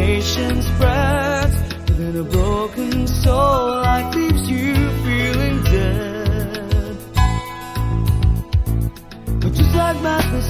patience breath within a broken soul. Life leaves you feeling dead, but just like madness